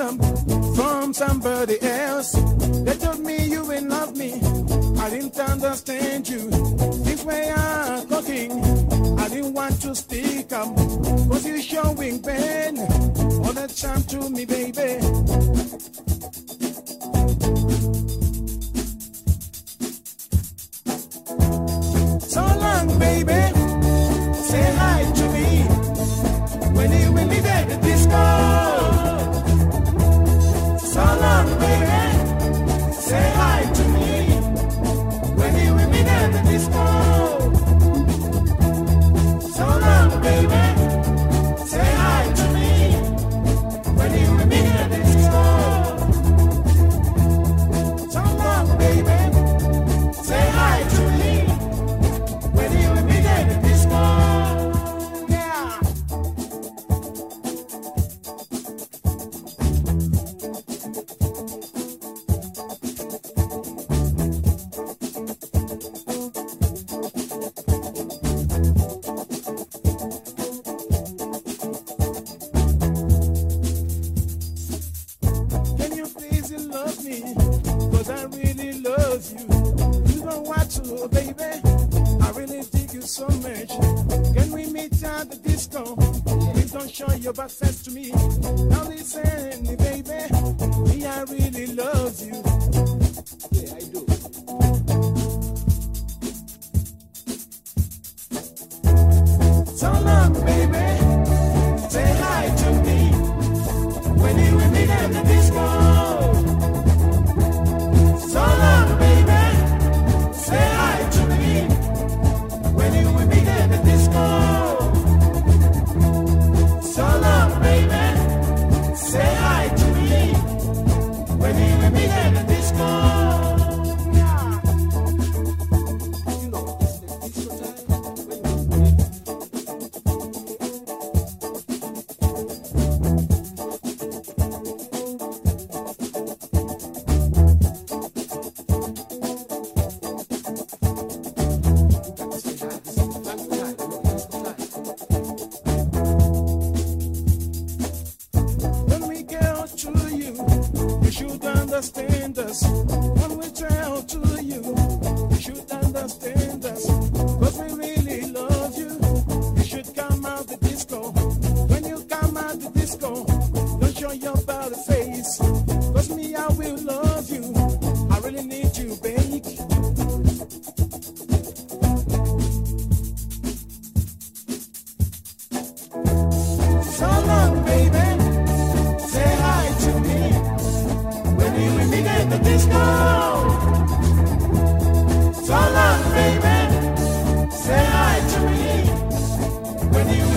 handsome from somebody else. They told me you ain't love me. I didn't understand you. This way I'm talking. I didn't want to speak up. Cause you showing pain. All the time to me, baby. I really love you. You know what to, baby. I really dig you so much. Can we meet at the disco? Please don't show your sense to me. Now listen, baby. Me, I really love you. on your valley face. Trust me, I will love you. I really need you, babe. So long, baby. Say hi to me. When you will meet at the disco. So long, baby. Say hi to me. When you